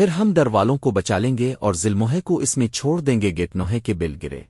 پھر ہم در والوں کو بچا لیں گے اور ذلموہے کو اس میں چھوڑ دیں گے گیٹنوہے کے بل گرے۔